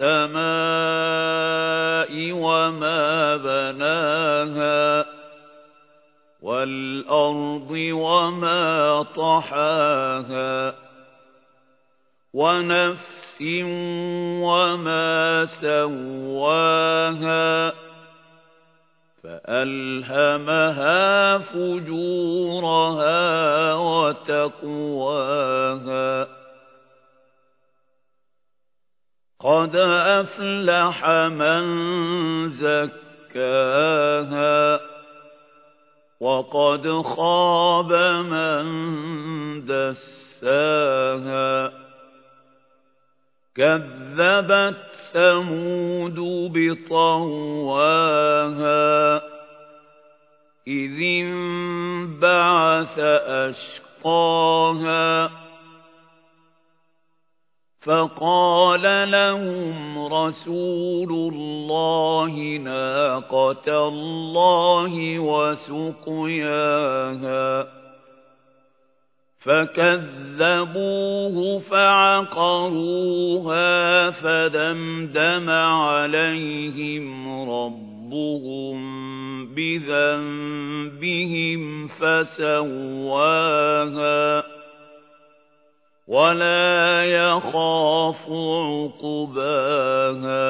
والسماء وما بناها والأرض وما طحاها ونفس وما سواها فألهمها فجورها وتقواها قد أفلح من زكاها وقد خاب من دساها كذبت ثمود بطواها إذ انبعث أشقاها فقال لهم رسول الله ناقة الله وسقياها فكذبوه فعقروها فدمدم عليهم ربهم بذنبهم فسواها ولا يخاف عقباها